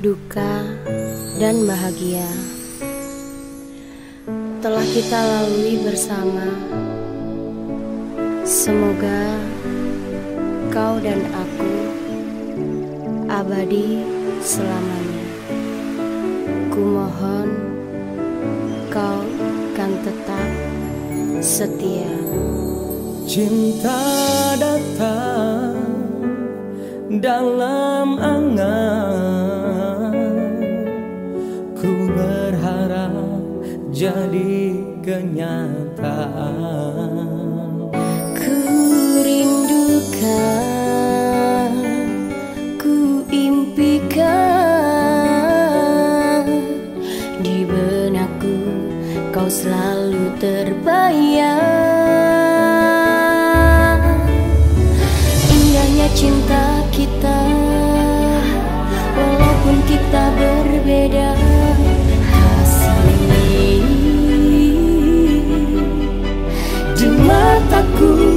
duka, dan bahagia telah kita lalui bersama. Semoga kau dan aku abadi selamanya. Kumohon kau kan tetap setia. Cinta datang dalam angan. Ku berharap jadi kenyataan. Ku rindukan good.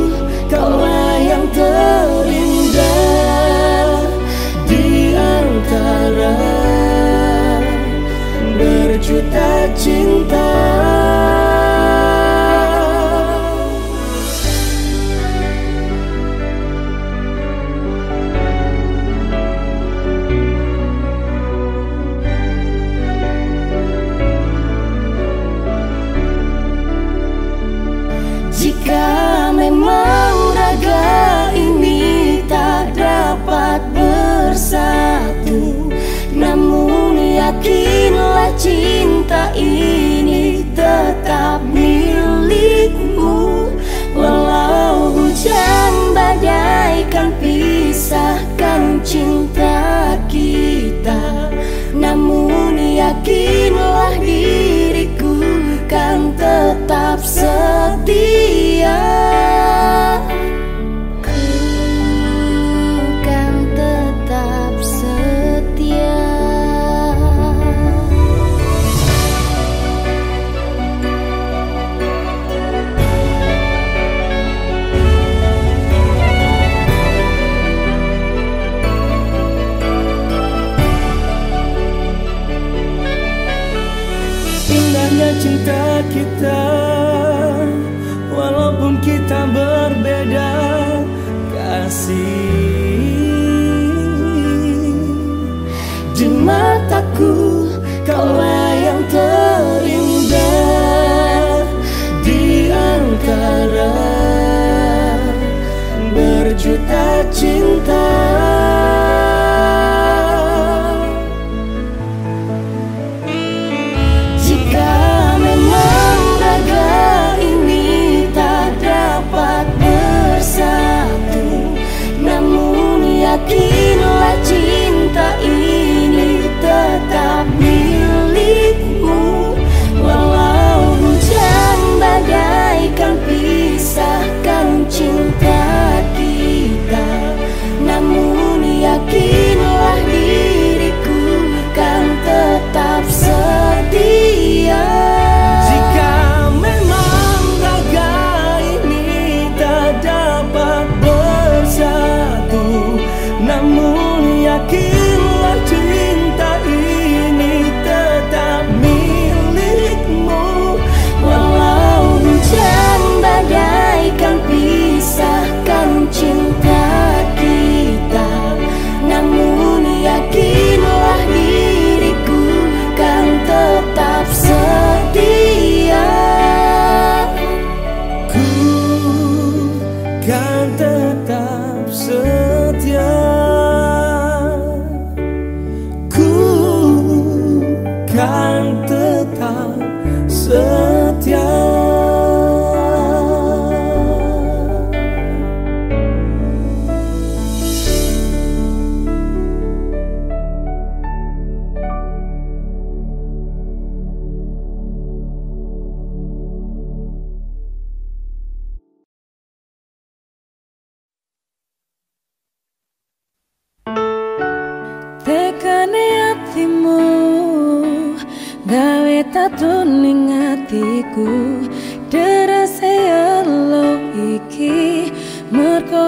down.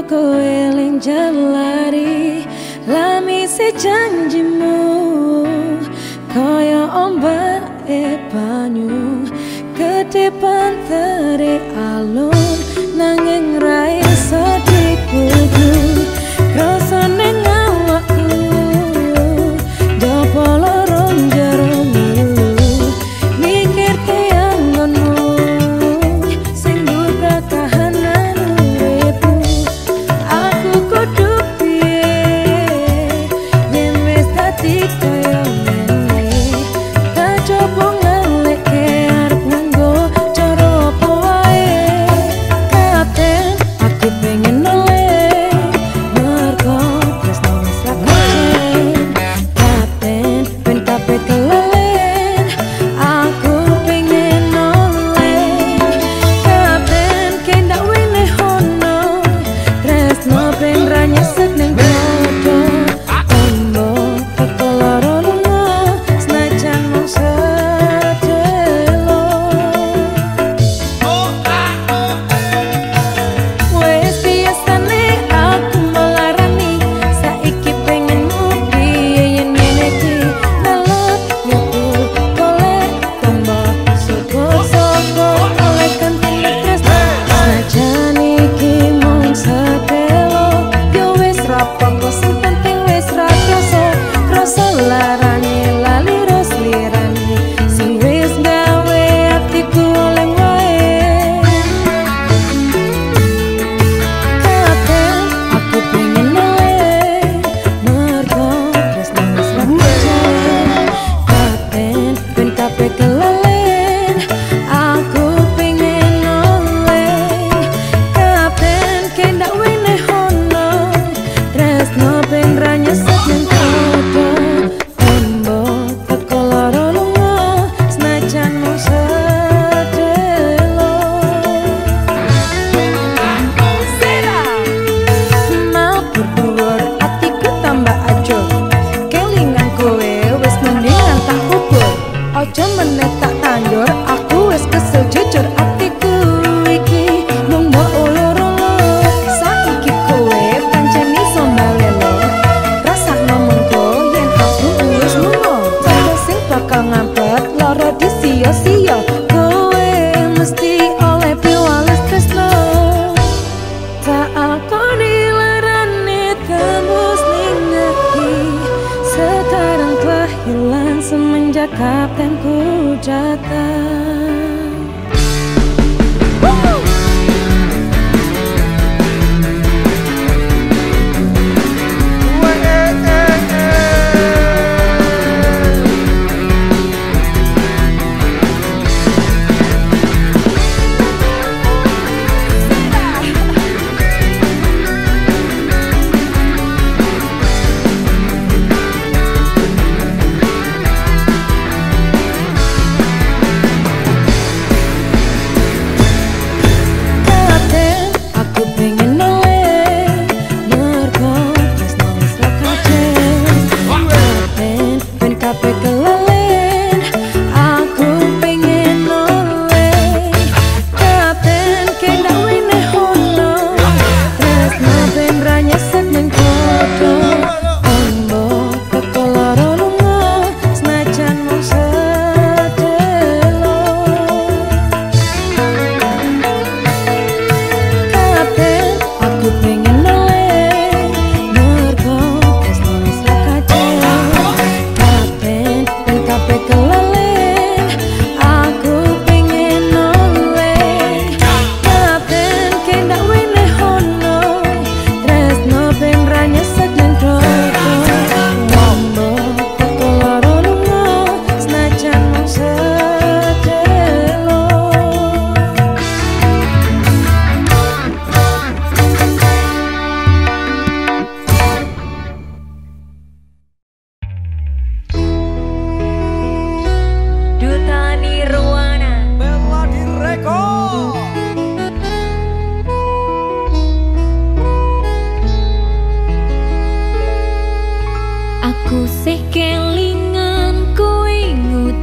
Kau eling jelari Lamisi janjimu Kaya ombak e banyu. Kedipan teri alun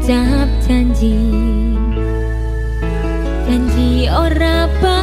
ucap janji. Janji ora bakal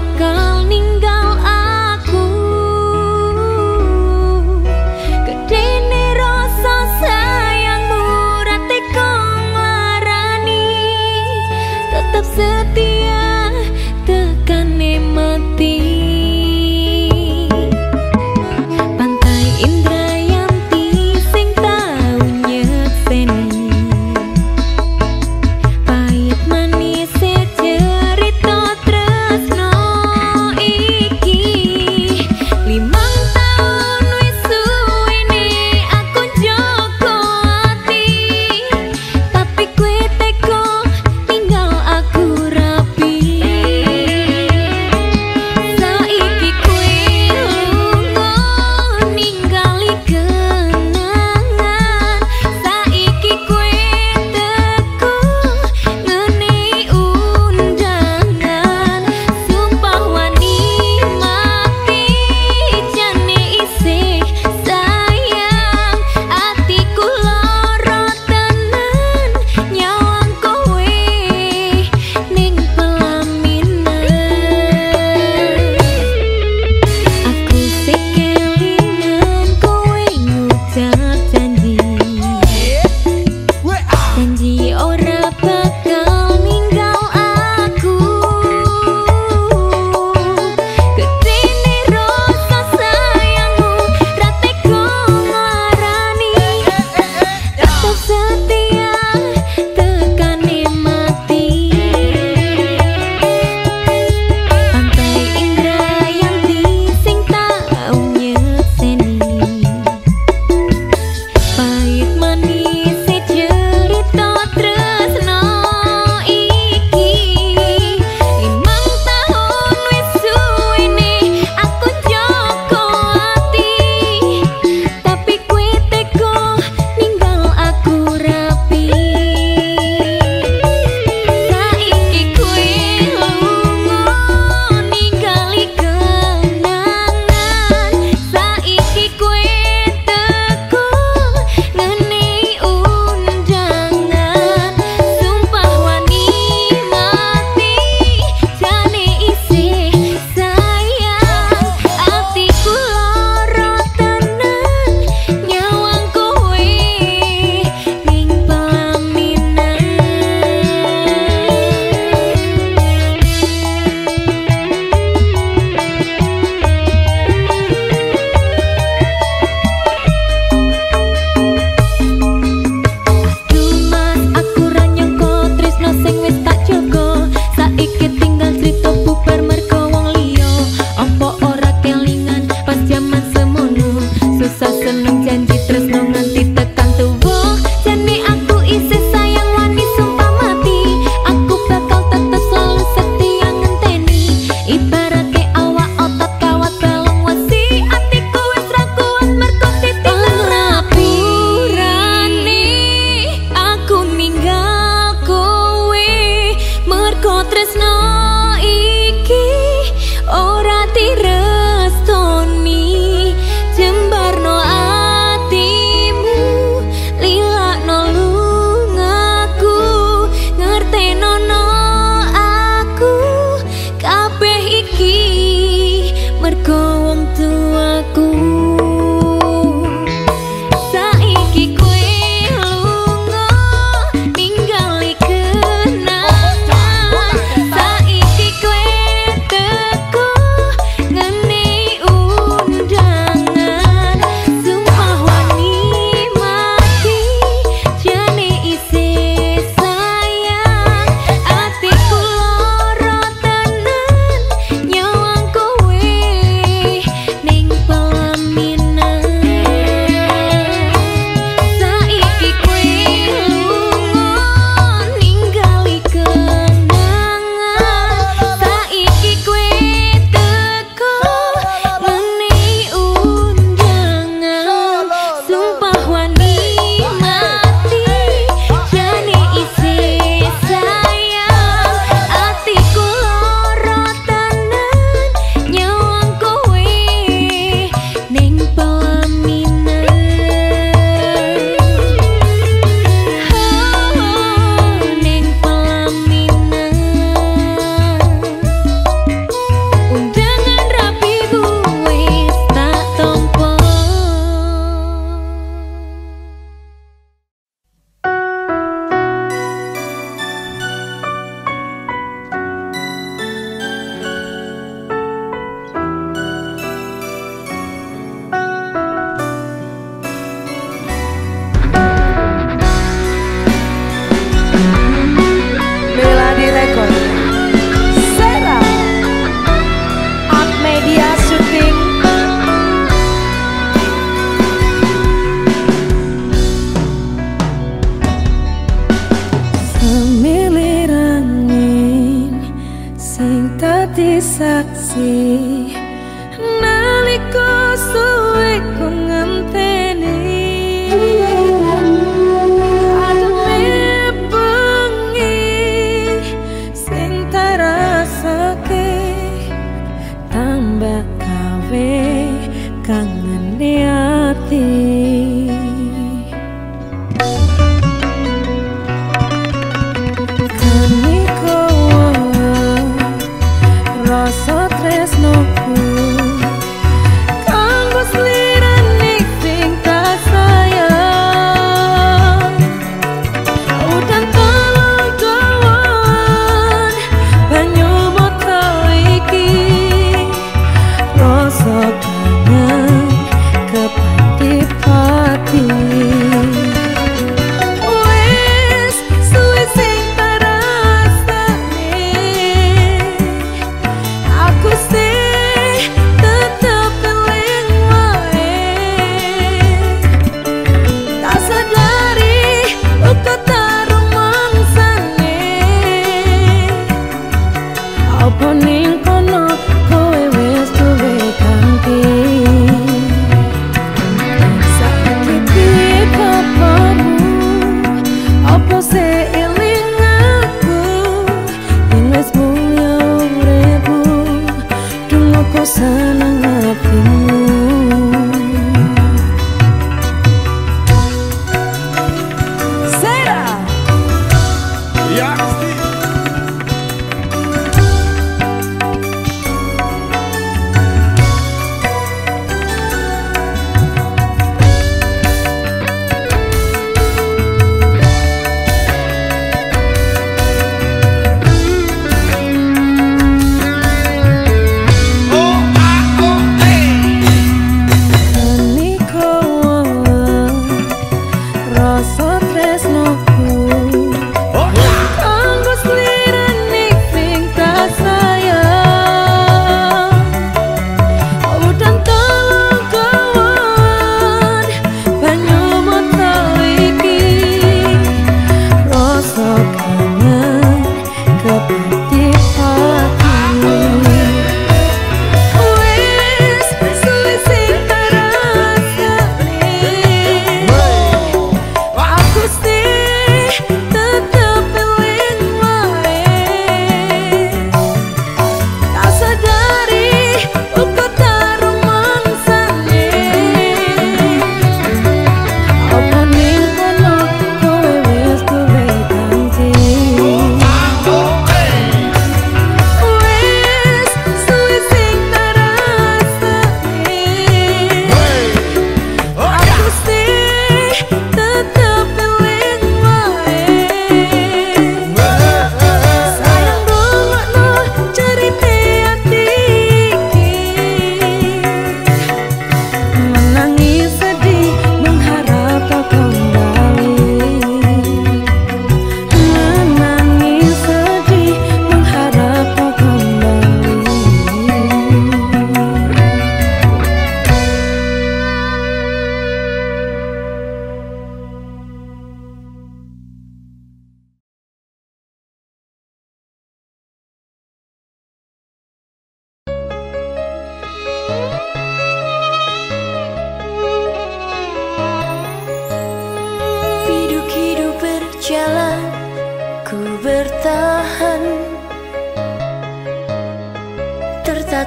aku senang hatimu.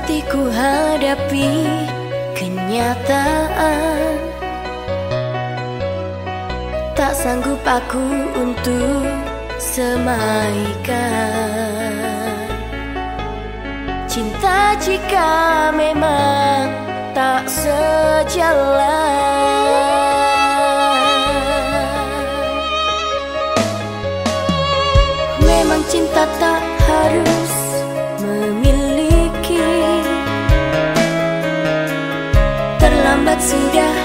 Ku hadapi kenyataan. Tak sanggup aku untuk semaikan. Cinta jika memang tak sejalan. Memang cinta tak harus 目标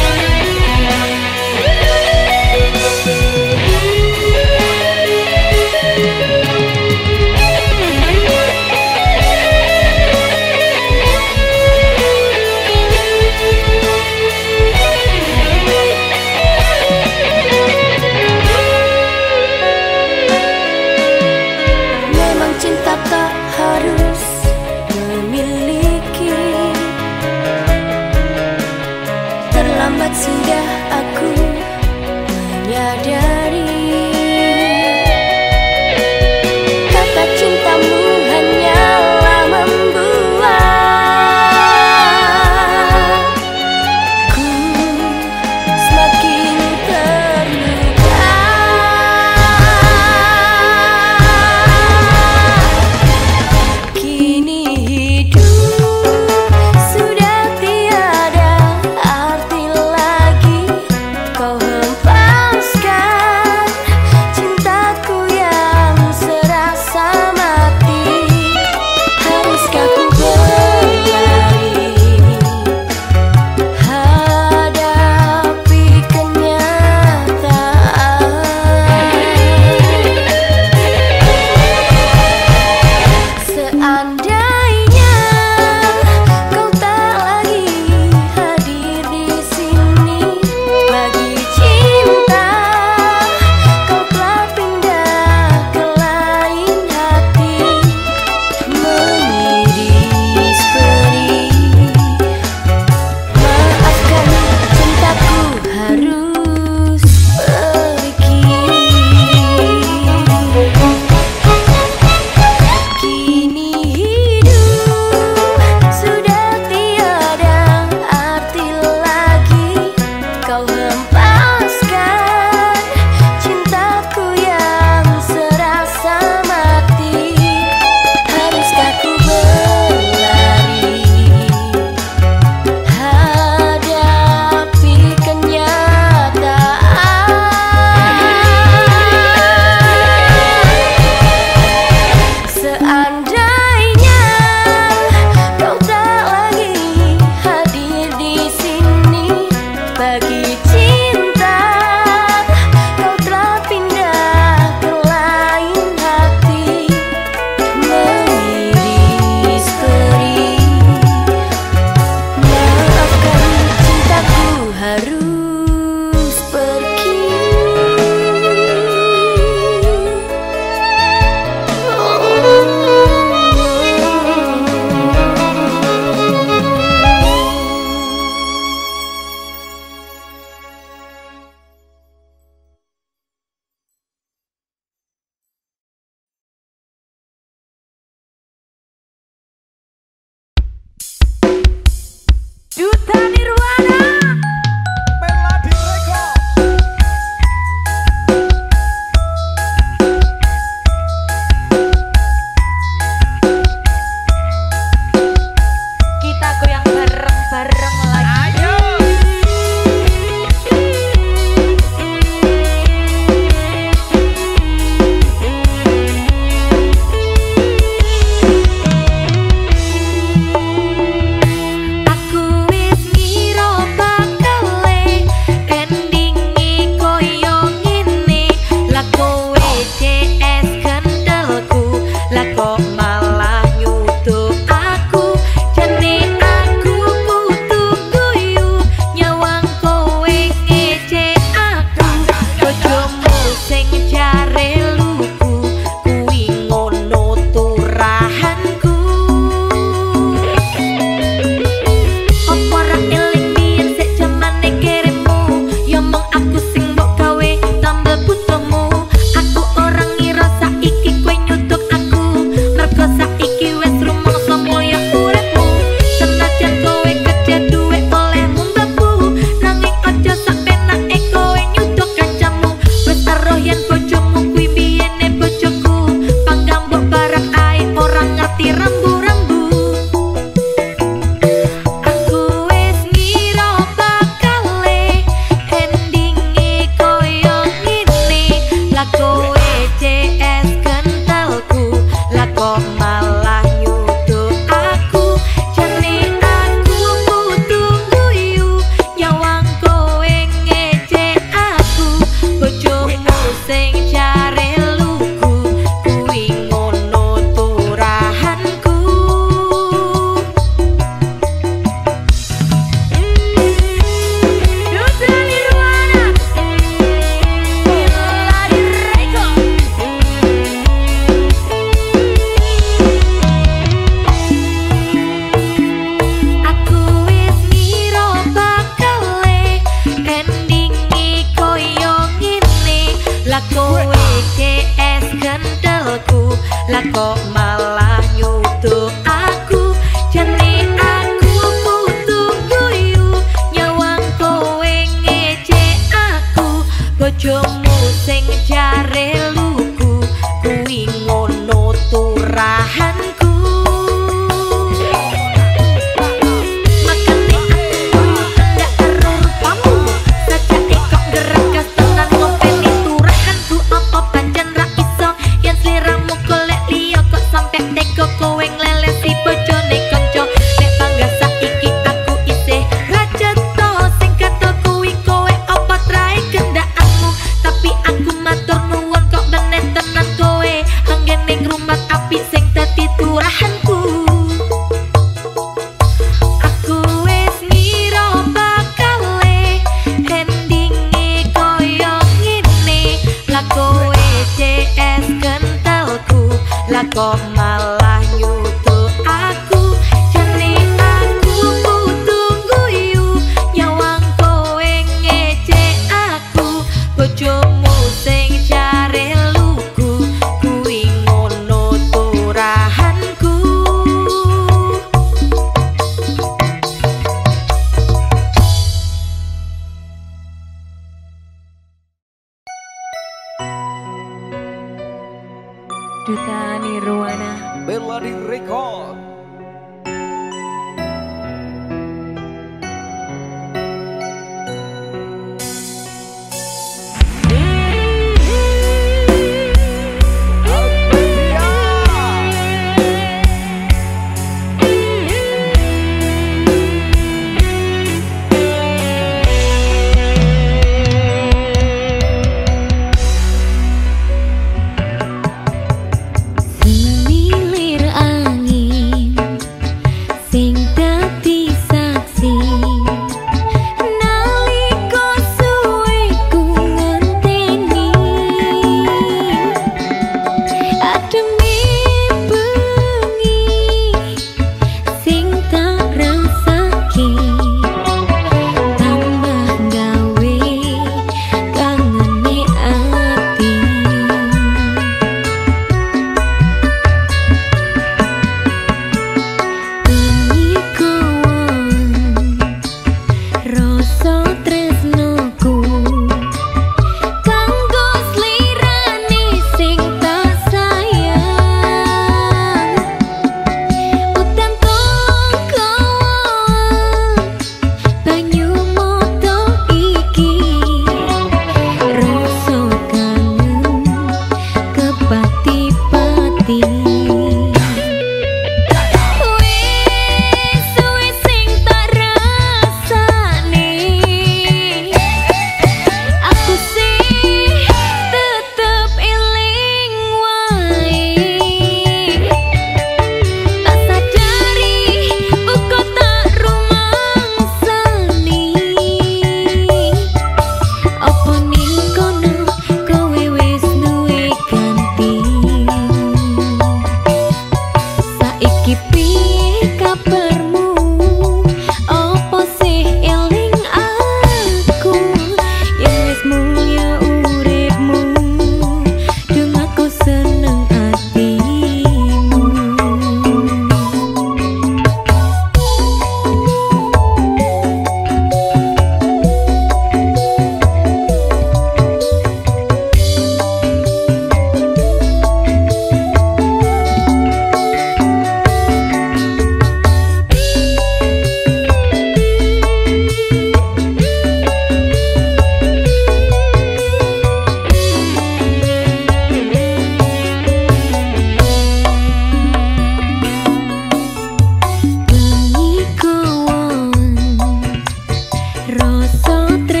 otra.